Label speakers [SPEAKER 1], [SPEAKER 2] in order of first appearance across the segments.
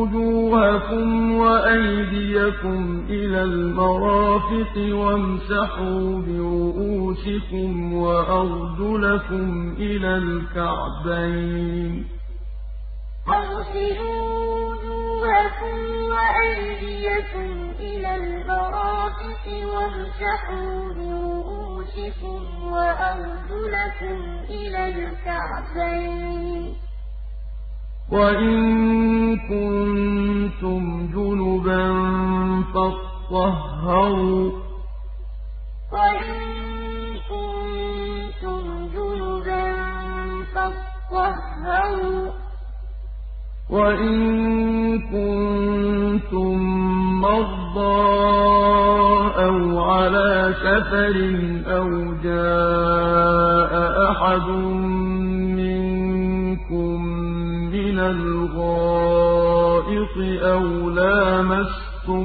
[SPEAKER 1] وُجُوهَكُمْ وَأَيْدِيَكُمْ إِلَى الْمَرَافِقِ وَامْسَحُوا بِرُءُوسِكُمْ وَأَرْجُلَكُمْ إِلَى الْكَعْبَيْنِ
[SPEAKER 2] وَاغْسِلُوا وُجُوهَكُمْ وَأَيْدِيَكُمْ إِلَى الْمَرَافِقِ وَامْسَحُوا بِرُءُوسِكُمْ وَأَرْجُلَكُمْ إِلَى الْكَعْبَيْنِ ۚ.
[SPEAKER 1] وَإِن كُنتُمْ جُنُبًا فَاطَّهَّرُوا ۚ. وَإِن كُنتُم مَّرْضَىٰ أَوْ عَلَىٰ سَفَرٍ أَوْ جَاءَ أَحَدٌ مِّنكُم مِّنَ الْغَائِطِ أَوْ لَامَسْتُمُ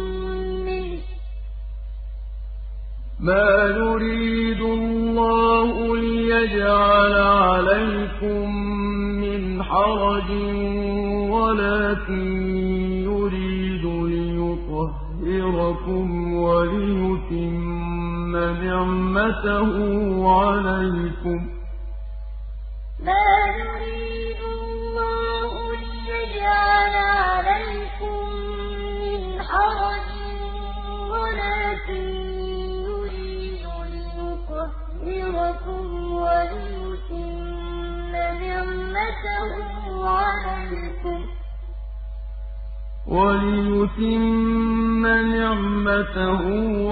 [SPEAKER 1] مَا يُرِيدُ اللَّهُ لِيَجْعَلَ عَلَيْكُم مِّنْ حَرَجٍ وَلَٰكِن يُرِيدُ لِيُطَهِّرَكُمْ وَلِيُتِمَّ نِعْمَتَهُ عَلَيْكُمْ وليتم نعمته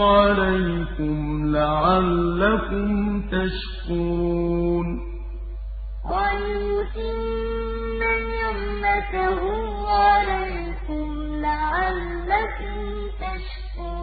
[SPEAKER 1] عليكم لعلكم تشكرون.
[SPEAKER 2] وليتم نعمته عليكم لعلكم تشكرون.